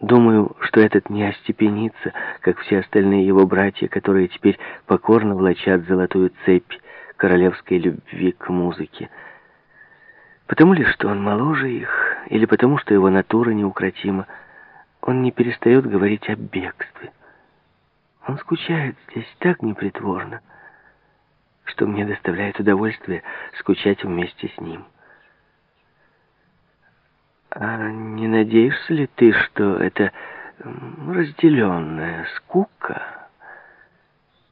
Думаю, что этот не остепенится, как все остальные его братья, которые теперь покорно влачат золотую цепь королевской любви к музыке. Потому ли, что он моложе их, или потому, что его натура неукротима, он не перестает говорить о бегстве. Он скучает здесь так непритворно, что мне доставляет удовольствие скучать вместе с ним. А не надеешься ли ты, что эта разделенная скука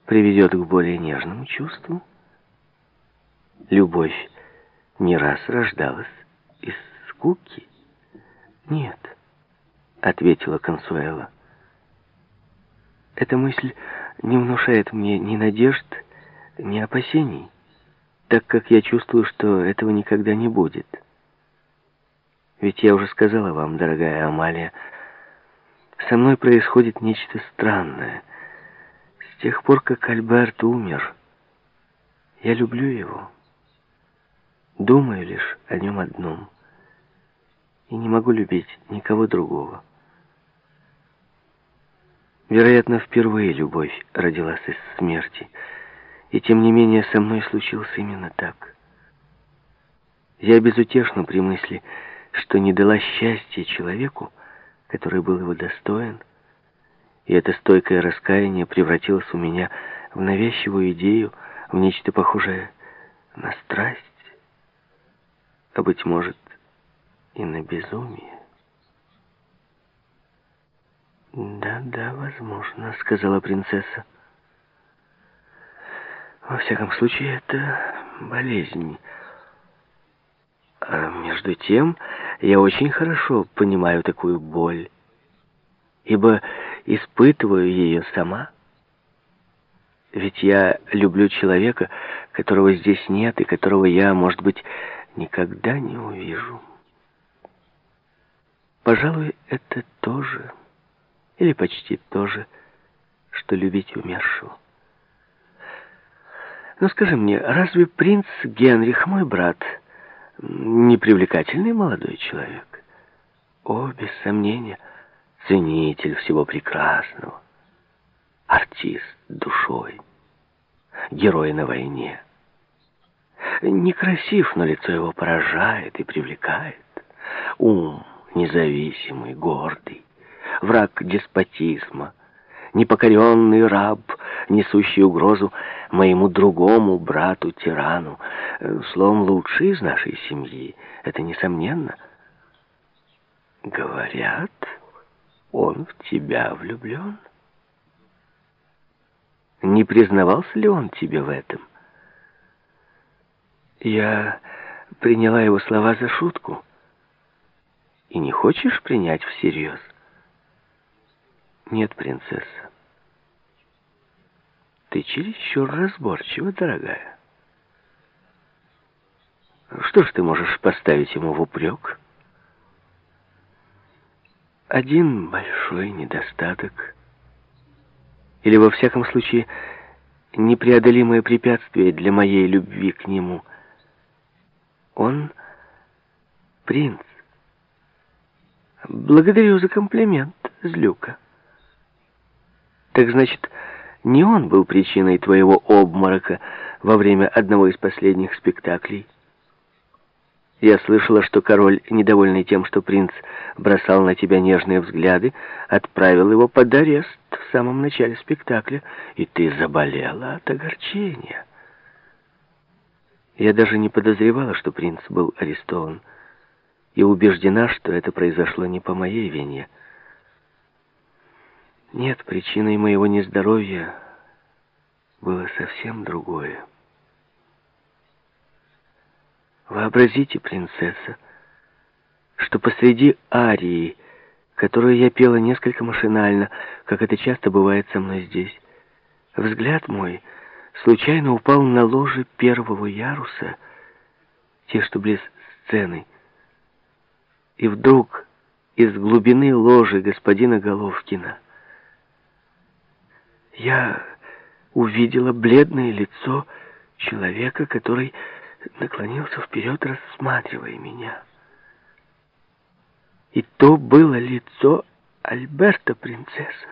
приведет к более нежному чувству? Любовь не раз рождалась из скуки? Нет, ответила Консуэла. Эта мысль не внушает мне ни надежд, ни опасений, так как я чувствую, что этого никогда не будет. Ведь я уже сказала вам, дорогая Амалия, со мной происходит нечто странное. С тех пор, как Альберт умер, я люблю его. Думаю лишь о нем одном. И не могу любить никого другого. Вероятно, впервые любовь родилась из смерти. И тем не менее со мной случилось именно так. Я безутешна при мысли, что не дала счастья человеку, который был его достоин, и это стойкое раскаяние превратилось у меня в навязчивую идею, в нечто похожее на страсть, а, быть может, и на безумие. «Да-да, возможно», — сказала принцесса. «Во всяком случае, это болезнь». А между тем, я очень хорошо понимаю такую боль, ибо испытываю ее сама. Ведь я люблю человека, которого здесь нет, и которого я, может быть, никогда не увижу. Пожалуй, это тоже, или почти то же, что любить умершего. Но скажи мне, разве принц Генрих, мой брат, непривлекательный молодой человек. О, без сомнения, ценитель всего прекрасного, артист душой, герой на войне. Некрасив, но лицо его поражает и привлекает. Ум независимый, гордый, враг деспотизма, непокоренный раб, несущий угрозу моему другому брату-тирану, э, словом, лучший из нашей семьи, это несомненно. Говорят, он в тебя влюблен. Не признавался ли он тебе в этом? Я приняла его слова за шутку. И не хочешь принять всерьез? Нет, принцесса. Ты чересчур разборчива, дорогая. Что ж ты можешь поставить ему в упрек? Один большой недостаток. Или, во всяком случае, непреодолимое препятствие для моей любви к нему. Он принц. Благодарю за комплимент, Злюка. Так значит, не он был причиной твоего обморока во время одного из последних спектаклей. Я слышала, что король, недовольный тем, что принц бросал на тебя нежные взгляды, отправил его под арест в самом начале спектакля, и ты заболела от огорчения. Я даже не подозревала, что принц был арестован, и убеждена, что это произошло не по моей вине. Нет, причиной моего нездоровья было совсем другое. Вообразите, принцесса, что посреди арии, которую я пела несколько машинально, как это часто бывает со мной здесь, взгляд мой случайно упал на ложе первого яруса, те, что близ сцены, и вдруг из глубины ложи господина Головкина я увидела бледное лицо человека, который наклонился вперед, рассматривая меня. И то было лицо Альберта, принцесса.